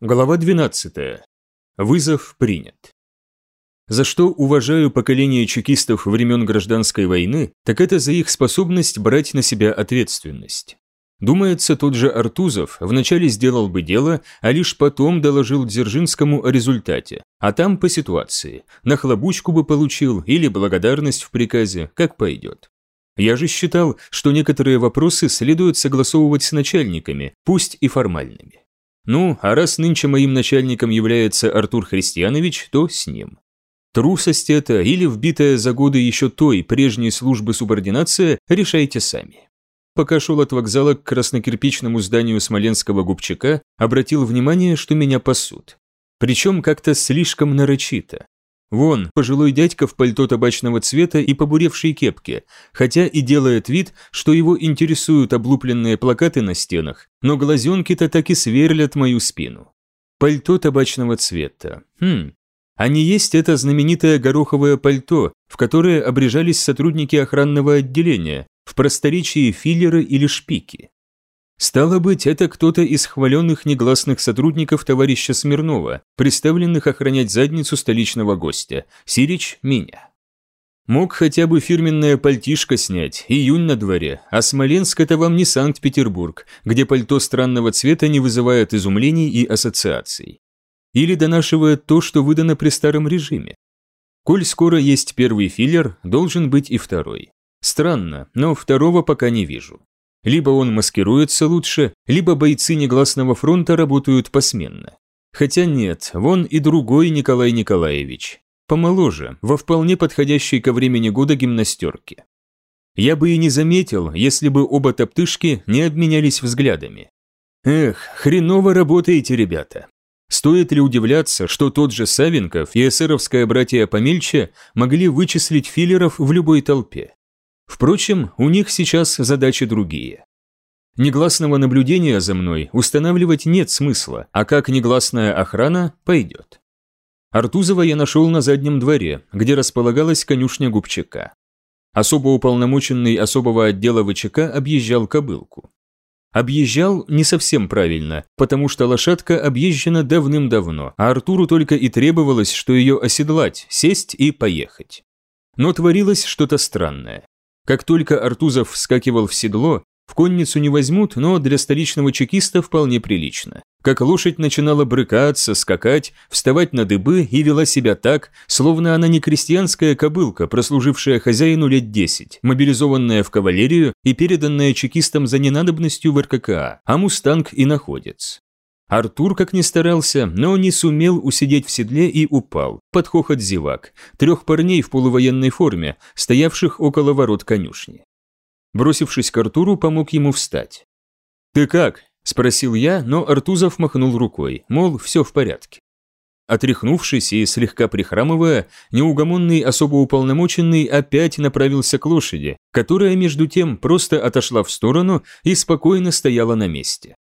Глава 12. Вызов принят. За что уважаю поколение чекистов времен гражданской войны, так это за их способность брать на себя ответственность. Думается, тот же Артузов вначале сделал бы дело, а лишь потом доложил Дзержинскому о результате, а там по ситуации, нахлобучку бы получил или благодарность в приказе, как пойдет. Я же считал, что некоторые вопросы следует согласовывать с начальниками, пусть и формальными. Ну, а раз нынче моим начальником является Артур Христианович, то с ним. Трусость это или вбитая за годы еще той прежней службы субординация, решайте сами. Пока шел от вокзала к краснокирпичному зданию Смоленского губчака, обратил внимание, что меня пасут. Причем как-то слишком нарочито. Вон, пожилой дядька в пальто табачного цвета и побуревшей кепке, хотя и делает вид, что его интересуют облупленные плакаты на стенах, но глазенки-то так и сверлят мою спину. Пальто табачного цвета. Хм, а не есть это знаменитое гороховое пальто, в которое обрежались сотрудники охранного отделения, в просторечии филлеры или шпики. Стало быть, это кто-то из хваленных негласных сотрудников товарища Смирнова, представленных охранять задницу столичного гостя, Сирич – меня. Мог хотя бы фирменное пальтишко снять, июнь на дворе, а Смоленск – это вам не Санкт-Петербург, где пальто странного цвета не вызывает изумлений и ассоциаций. Или донашивает то, что выдано при старом режиме. Коль скоро есть первый филлер, должен быть и второй. Странно, но второго пока не вижу. Либо он маскируется лучше, либо бойцы негласного фронта работают посменно. Хотя нет, вон и другой Николай Николаевич. Помоложе, во вполне подходящей ко времени года гимнастерке. Я бы и не заметил, если бы оба топтышки не обменялись взглядами. Эх, хреново работаете, ребята. Стоит ли удивляться, что тот же Савенков и эсеровское братья помельче могли вычислить филлеров в любой толпе? Впрочем, у них сейчас задачи другие. Негласного наблюдения за мной устанавливать нет смысла, а как негласная охрана пойдет. Артузова я нашел на заднем дворе, где располагалась конюшня Губчака. Особо уполномоченный особого отдела ВЧК объезжал кобылку. Объезжал не совсем правильно, потому что лошадка объезжена давным-давно, а Артуру только и требовалось, что ее оседлать, сесть и поехать. Но творилось что-то странное. Как только Артузов вскакивал в седло, в конницу не возьмут, но для столичного чекиста вполне прилично. Как лошадь начинала брыкаться, скакать, вставать на дыбы и вела себя так, словно она не крестьянская кобылка, прослужившая хозяину лет десять, мобилизованная в кавалерию и переданная чекистам за ненадобностью в РККА, а мустанг и находец. Артур, как ни старался, но не сумел усидеть в седле и упал, под хохот зевак, трех парней в полувоенной форме, стоявших около ворот конюшни. Бросившись к Артуру, помог ему встать. «Ты как?» – спросил я, но Артузов махнул рукой, мол, все в порядке. Отряхнувшись и слегка прихрамывая, неугомонный особо уполномоченный опять направился к лошади, которая между тем просто отошла в сторону и спокойно стояла на месте.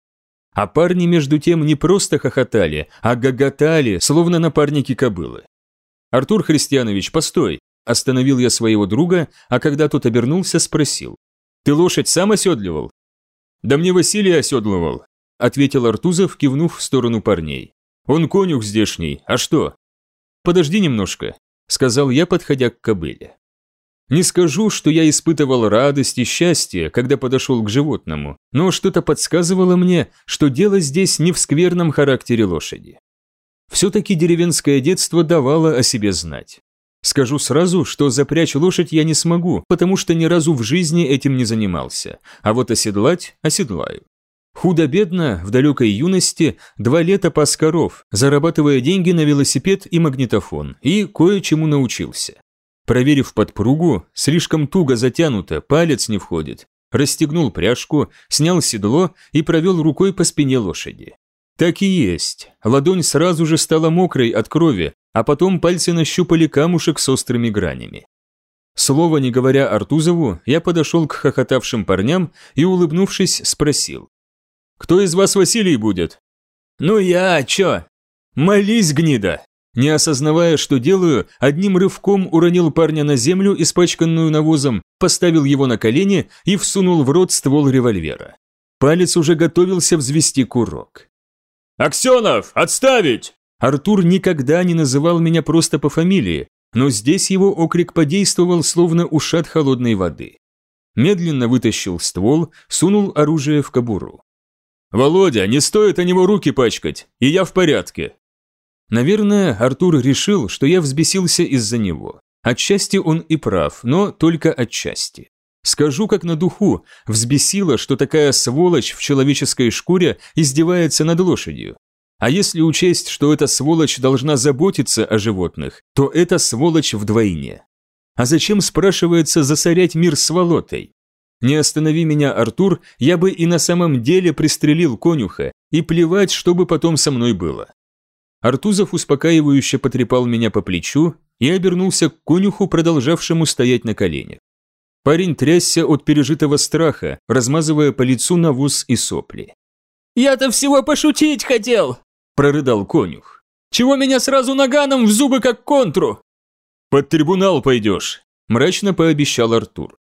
А парни между тем не просто хохотали, а гоготали, словно напарники кобылы. «Артур Христианович, постой!» Остановил я своего друга, а когда тот обернулся, спросил. «Ты лошадь сам оседливал?» «Да мне Василий оседлывал», ответил Артузов, кивнув в сторону парней. «Он конюх здешний, а что?» «Подожди немножко», сказал я, подходя к кобыле. Не скажу, что я испытывал радость и счастье, когда подошел к животному, но что-то подсказывало мне, что дело здесь не в скверном характере лошади. Все-таки деревенское детство давало о себе знать. Скажу сразу, что запрячь лошадь я не смогу, потому что ни разу в жизни этим не занимался, а вот оседлать – оседлаю. Худо-бедно, в далекой юности, два лета пас коров, зарабатывая деньги на велосипед и магнитофон, и кое-чему научился. Проверив подпругу, слишком туго затянуто, палец не входит. Расстегнул пряжку, снял седло и провел рукой по спине лошади. Так и есть. Ладонь сразу же стала мокрой от крови, а потом пальцы нащупали камушек с острыми гранями. Слово не говоря Артузову, я подошел к хохотавшим парням и, улыбнувшись, спросил. «Кто из вас Василий будет?» «Ну я, чё?» «Молись, гнида!» Не осознавая, что делаю, одним рывком уронил парня на землю, испачканную навозом, поставил его на колени и всунул в рот ствол револьвера. Палец уже готовился взвести курок. «Аксенов, отставить!» Артур никогда не называл меня просто по фамилии, но здесь его окрик подействовал, словно ушат холодной воды. Медленно вытащил ствол, сунул оружие в кобуру. «Володя, не стоит о него руки пачкать, и я в порядке». Наверное, Артур решил, что я взбесился из-за него. Отчасти он и прав, но только отчасти. Скажу как на духу, взбесило, что такая сволочь в человеческой шкуре издевается над лошадью. А если учесть, что эта сволочь должна заботиться о животных, то эта сволочь вдвойне. А зачем, спрашивается, засорять мир сволотой? Не останови меня, Артур, я бы и на самом деле пристрелил конюха, и плевать, что бы потом со мной было. Артузов успокаивающе потрепал меня по плечу и обернулся к конюху, продолжавшему стоять на коленях. Парень трясся от пережитого страха, размазывая по лицу навоз и сопли. «Я-то всего пошутить хотел!» – прорыдал конюх. «Чего меня сразу наганом в зубы как контру?» «Под трибунал пойдешь», – мрачно пообещал Артур.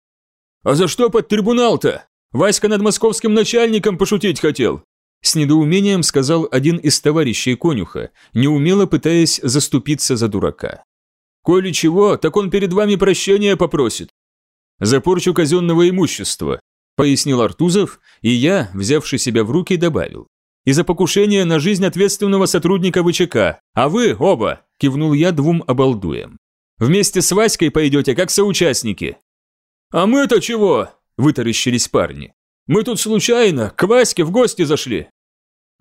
«А за что под трибунал-то? Васька над московским начальником пошутить хотел!» С недоумением сказал один из товарищей конюха, неумело пытаясь заступиться за дурака. «Коли чего, так он перед вами прощения попросит». «За порчу казенного имущества», пояснил Артузов, и я, взявший себя в руки, добавил. «И за покушение на жизнь ответственного сотрудника ВЧК, а вы оба», кивнул я двум обалдуем. «Вместе с Васькой пойдете, как соучастники». «А мы-то чего?» – вытаращились парни. «Мы тут случайно, к Ваське в гости зашли».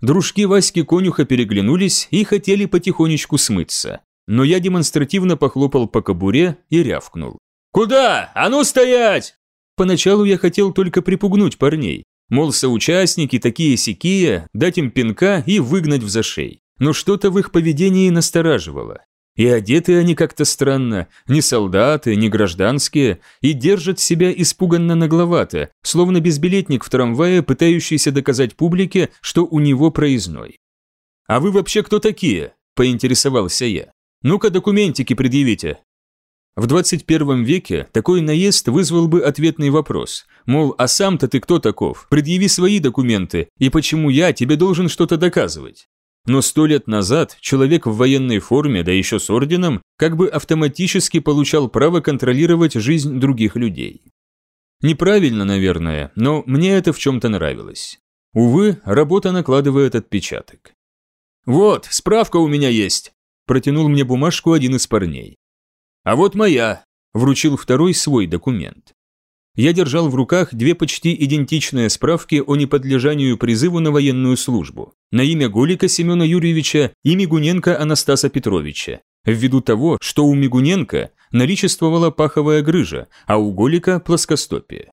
Дружки Васьки конюха переглянулись и хотели потихонечку смыться, но я демонстративно похлопал по кобуре и рявкнул. «Куда? А ну стоять!» Поначалу я хотел только припугнуть парней, мол, соучастники такие-сякие, дать им пинка и выгнать в зашей. Но что-то в их поведении настораживало. И одеты они как-то странно, не солдаты, не гражданские, и держат себя испуганно нагловато, словно безбилетник в трамвае, пытающийся доказать публике, что у него проездной. «А вы вообще кто такие?» – поинтересовался я. «Ну-ка документики предъявите». В 21 веке такой наезд вызвал бы ответный вопрос, мол, а сам-то ты кто таков, предъяви свои документы, и почему я тебе должен что-то доказывать? Но сто лет назад человек в военной форме, да еще с орденом, как бы автоматически получал право контролировать жизнь других людей. Неправильно, наверное, но мне это в чем-то нравилось. Увы, работа накладывает отпечаток. «Вот, справка у меня есть», – протянул мне бумажку один из парней. «А вот моя», – вручил второй свой документ я держал в руках две почти идентичные справки о неподлежанию призыву на военную службу на имя Голика Семена Юрьевича и Мигуненко Анастаса Петровича, ввиду того, что у Мигуненко наличествовала паховая грыжа, а у Голика – плоскостопие.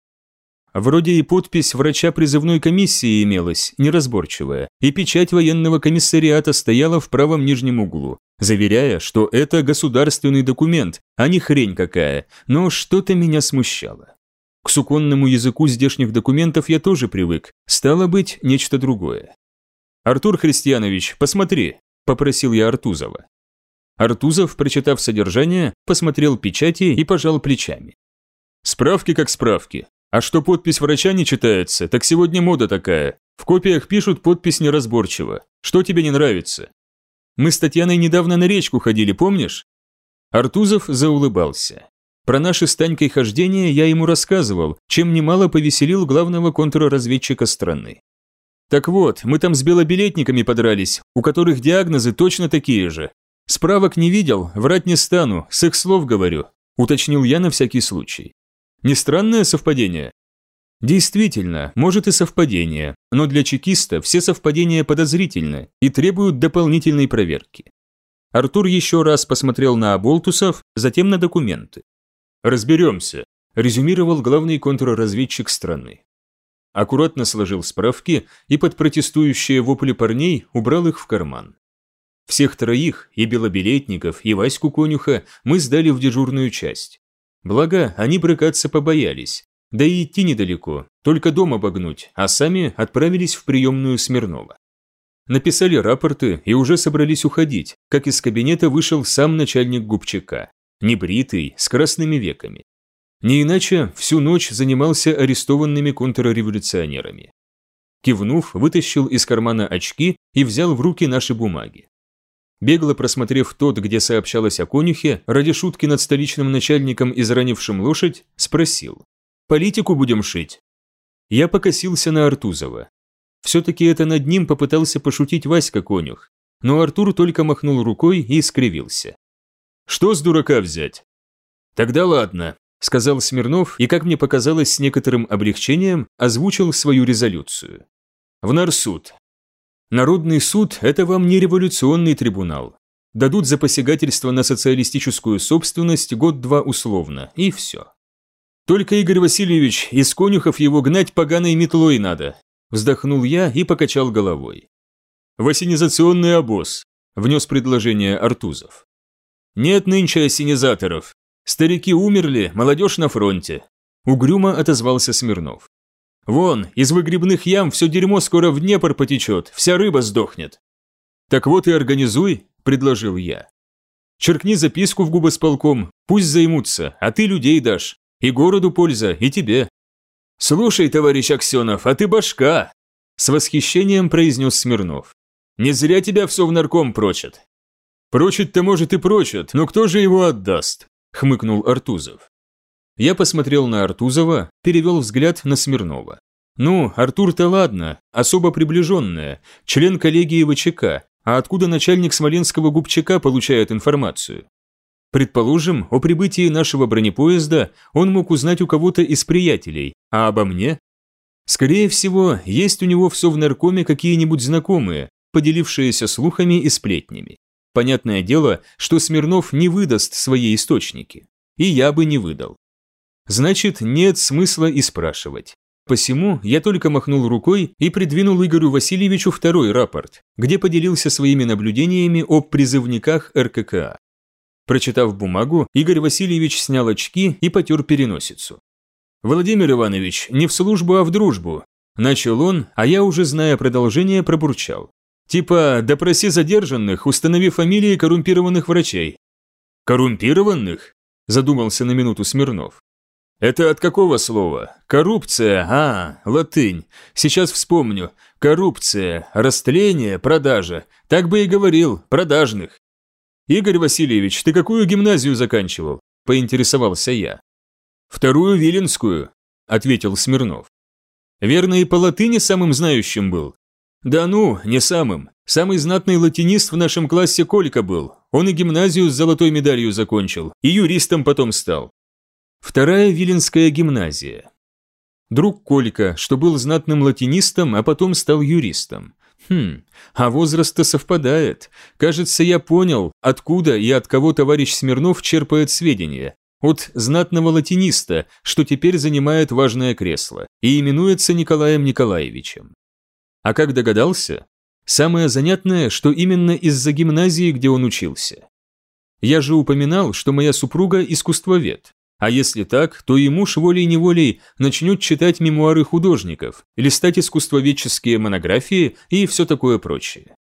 Вроде и подпись врача призывной комиссии имелась, неразборчивая, и печать военного комиссариата стояла в правом нижнем углу, заверяя, что это государственный документ, а не хрень какая, но что-то меня смущало. К суконному языку здешних документов я тоже привык, стало быть, нечто другое. «Артур Христианович, посмотри», – попросил я Артузова. Артузов, прочитав содержание, посмотрел печати и пожал плечами. «Справки как справки. А что подпись врача не читается, так сегодня мода такая. В копиях пишут подпись неразборчиво. Что тебе не нравится?» «Мы с Татьяной недавно на речку ходили, помнишь?» Артузов заулыбался. Про наши с Танькой хождения я ему рассказывал, чем немало повеселил главного контрразведчика страны. Так вот, мы там с белобилетниками подрались, у которых диагнозы точно такие же. Справок не видел, врать не стану, с их слов говорю, уточнил я на всякий случай. Не странное совпадение? Действительно, может и совпадение, но для чекиста все совпадения подозрительны и требуют дополнительной проверки. Артур еще раз посмотрел на оболтусов, затем на документы. «Разберемся», – резюмировал главный контрразведчик страны. Аккуратно сложил справки и под протестующие вопли парней убрал их в карман. Всех троих, и белобилетников, и Ваську Конюха, мы сдали в дежурную часть. Благо, они брыкаться побоялись, да и идти недалеко, только дом обогнуть, а сами отправились в приемную Смирнова. Написали рапорты и уже собрались уходить, как из кабинета вышел сам начальник губчака небритый, с красными веками. Не иначе всю ночь занимался арестованными контрреволюционерами. Кивнув, вытащил из кармана очки и взял в руки наши бумаги. Бегло просмотрев тот, где сообщалось о конюхе, ради шутки над столичным начальником, изранившим лошадь, спросил. «Политику будем шить?» Я покосился на Артузова. Все-таки это над ним попытался пошутить Васька конюх, но Артур только махнул рукой и скривился. «Что с дурака взять?» «Тогда ладно», – сказал Смирнов и, как мне показалось, с некоторым облегчением озвучил свою резолюцию. «В Нарсуд. Народный суд – это вам не революционный трибунал. Дадут за посягательство на социалистическую собственность год-два условно, и все. Только, Игорь Васильевич, из конюхов его гнать поганой метлой надо. Вздохнул я и покачал головой. «Васинизационный обоз», – внес предложение Артузов. «Нет нынче осенизаторов. Старики умерли, молодежь на фронте», – угрюмо отозвался Смирнов. «Вон, из выгребных ям все дерьмо скоро в Днепр потечет, вся рыба сдохнет». «Так вот и организуй», – предложил я. «Черкни записку в губосполком, пусть займутся, а ты людей дашь. И городу польза, и тебе». «Слушай, товарищ Аксенов, а ты башка!» С восхищением произнес Смирнов. «Не зря тебя в совнарком прочат». «Прочить-то, может, и прочат, но кто же его отдаст?» Хмыкнул Артузов. Я посмотрел на Артузова, перевел взгляд на Смирнова. Ну, Артур-то ладно, особо приближенная, член коллегии ВЧК, а откуда начальник Смоленского губчака получает информацию? Предположим, о прибытии нашего бронепоезда он мог узнать у кого-то из приятелей, а обо мне? Скорее всего, есть у него в Совнаркоме какие-нибудь знакомые, поделившиеся слухами и сплетнями. Понятное дело, что Смирнов не выдаст свои источники. И я бы не выдал. Значит, нет смысла и спрашивать. Посему я только махнул рукой и придвинул Игорю Васильевичу второй рапорт, где поделился своими наблюдениями о призывниках РККА. Прочитав бумагу, Игорь Васильевич снял очки и потер переносицу. «Владимир Иванович, не в службу, а в дружбу», – начал он, а я уже, зная продолжение, пробурчал. «Типа, допроси задержанных, установи фамилии коррумпированных врачей». «Коррумпированных?» – задумался на минуту Смирнов. «Это от какого слова? Коррупция, а, латынь. Сейчас вспомню. Коррупция, растление, продажа. Так бы и говорил, продажных. «Игорь Васильевич, ты какую гимназию заканчивал?» – поинтересовался я. «Вторую Виленскую», – ответил Смирнов. «Верно, и по латыни самым знающим был?» «Да ну, не самым. Самый знатный латинист в нашем классе Колька был. Он и гимназию с золотой медалью закончил, и юристом потом стал». Вторая Виленская гимназия. Друг Колька, что был знатным латинистом, а потом стал юристом. Хм, а возраст-то совпадает. Кажется, я понял, откуда и от кого товарищ Смирнов черпает сведения. От знатного латиниста, что теперь занимает важное кресло, и именуется Николаем Николаевичем. А как догадался? Самое занятное, что именно из-за гимназии, где он учился. Я же упоминал, что моя супруга искусствовед. А если так, то и муж волей-неволей начнет читать мемуары художников, листать искусствоведческие монографии и все такое прочее.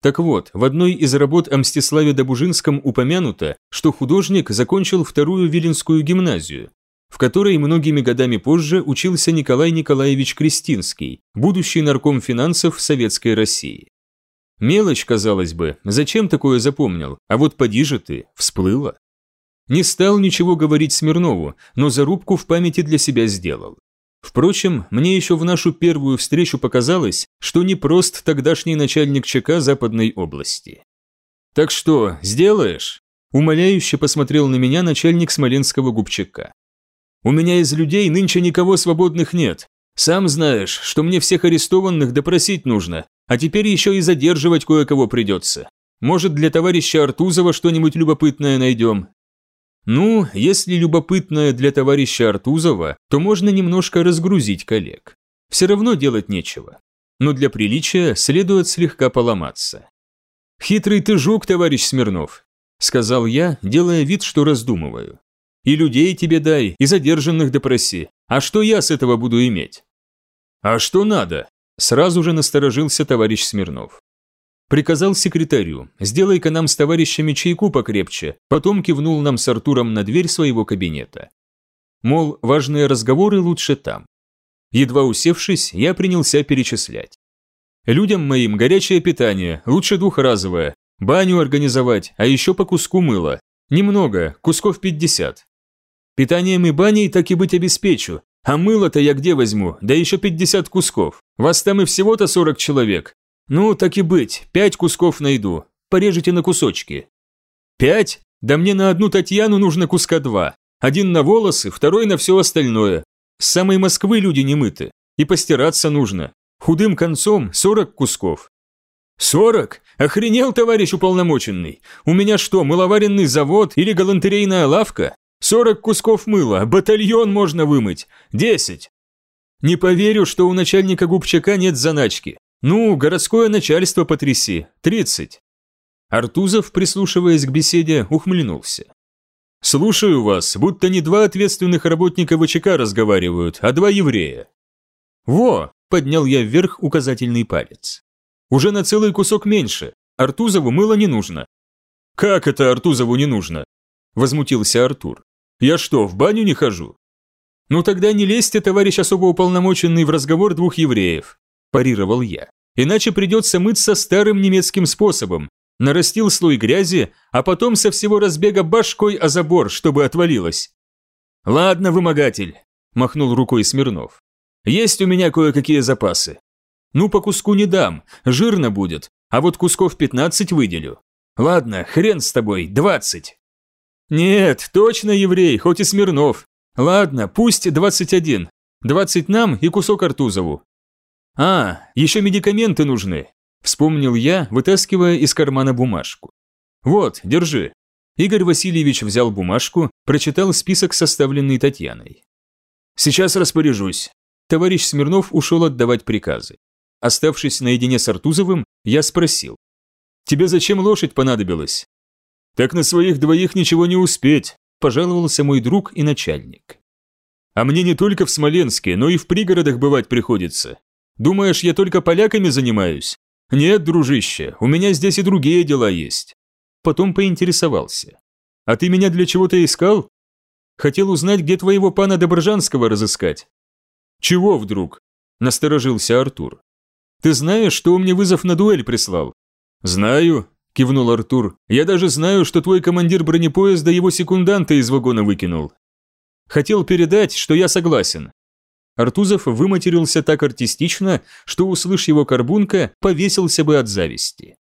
Так вот, в одной из работ о Мстиславе Добужинском упомянуто, что художник закончил вторую Виленскую гимназию, в которой многими годами позже учился Николай Николаевич Кристинский, будущий нарком финансов Советской России. Мелочь, казалось бы, зачем такое запомнил, а вот поди же ты, всплыло. Не стал ничего говорить Смирнову, но зарубку в памяти для себя сделал. Впрочем, мне еще в нашу первую встречу показалось, что не прост тогдашний начальник ЧК Западной области. «Так что, сделаешь?» Умоляюще посмотрел на меня начальник Смоленского губчака. «У меня из людей нынче никого свободных нет. Сам знаешь, что мне всех арестованных допросить нужно, а теперь еще и задерживать кое-кого придется. Может, для товарища Артузова что-нибудь любопытное найдем, ну, если любопытное для товарища Артузова, то можно немножко разгрузить коллег. Все равно делать нечего. Но для приличия следует слегка поломаться. «Хитрый ты жук, товарищ Смирнов», – сказал я, делая вид, что раздумываю. «И людей тебе дай, и задержанных допроси. А что я с этого буду иметь?» «А что надо?» – сразу же насторожился товарищ Смирнов. Приказал секретарю, сделай-ка нам с товарищами чайку покрепче, потом кивнул нам с Артуром на дверь своего кабинета. Мол, важные разговоры лучше там. Едва усевшись, я принялся перечислять. Людям моим горячее питание, лучше двухразовое, баню организовать, а еще по куску мыла. Немного, кусков 50. Питанием и баней так и быть обеспечу, а мыло-то я где возьму, да еще 50 кусков. Вас там и всего-то 40 человек. Ну, так и быть, 5 кусков найду, порежете на кусочки. Пять? Да мне на одну Татьяну нужно куска два. Один на волосы, второй на все остальное. С самой Москвы люди не мыты. И постираться нужно. Худым концом 40 кусков. «Сорок? Охренел, товарищ уполномоченный? У меня что, мыловаренный завод или галантерейная лавка? Сорок кусков мыла, батальон можно вымыть. Десять!» «Не поверю, что у начальника губчака нет заначки. Ну, городское начальство потряси. Тридцать!» Артузов, прислушиваясь к беседе, ухмыльнулся. «Слушаю вас, будто не два ответственных работника ВЧК разговаривают, а два еврея». «Во!» – поднял я вверх указательный палец. «Уже на целый кусок меньше. Артузову мыло не нужно». «Как это Артузову не нужно?» – возмутился Артур. «Я что, в баню не хожу?» «Ну тогда не лезьте, товарищ особо уполномоченный, в разговор двух евреев», – парировал я. «Иначе придется мыться старым немецким способом, нарастил слой грязи, а потом со всего разбега башкой о забор, чтобы отвалилось. «Ладно, вымогатель», – махнул рукой Смирнов. «Есть у меня кое-какие запасы. Ну, по куску не дам, жирно будет, а вот кусков 15 выделю. Ладно, хрен с тобой, 20. Нет, точно еврей, хоть и Смирнов. Ладно, пусть 21. 20 нам и кусок Артузову. А, еще медикаменты нужны. Вспомнил я, вытаскивая из кармана бумажку. «Вот, держи». Игорь Васильевич взял бумажку, прочитал список, составленный Татьяной. «Сейчас распоряжусь». Товарищ Смирнов ушел отдавать приказы. Оставшись наедине с Артузовым, я спросил. «Тебе зачем лошадь понадобилась?» «Так на своих двоих ничего не успеть», – пожаловался мой друг и начальник. «А мне не только в Смоленске, но и в пригородах бывать приходится. Думаешь, я только поляками занимаюсь? «Нет, дружище, у меня здесь и другие дела есть». Потом поинтересовался. «А ты меня для чего-то искал?» «Хотел узнать, где твоего пана Доброжанского разыскать». «Чего вдруг?» – насторожился Артур. «Ты знаешь, что он мне вызов на дуэль прислал?» «Знаю», – кивнул Артур. «Я даже знаю, что твой командир бронепоезда его секунданта из вагона выкинул. Хотел передать, что я согласен. Артузов выматерился так артистично, что, услышь его карбунка, повесился бы от зависти.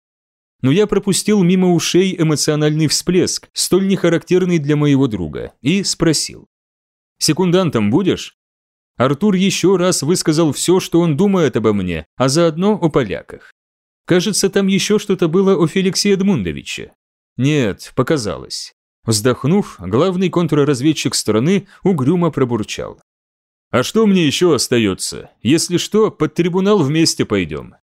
Но я пропустил мимо ушей эмоциональный всплеск, столь нехарактерный для моего друга, и спросил. «Секундантом будешь?» Артур еще раз высказал все, что он думает обо мне, а заодно о поляках. Кажется, там еще что-то было о Феликсе Эдмундовиче. Нет, показалось. Вздохнув, главный контрразведчик страны угрюмо пробурчал. А что мне еще остается? Если что, под трибунал вместе пойдем.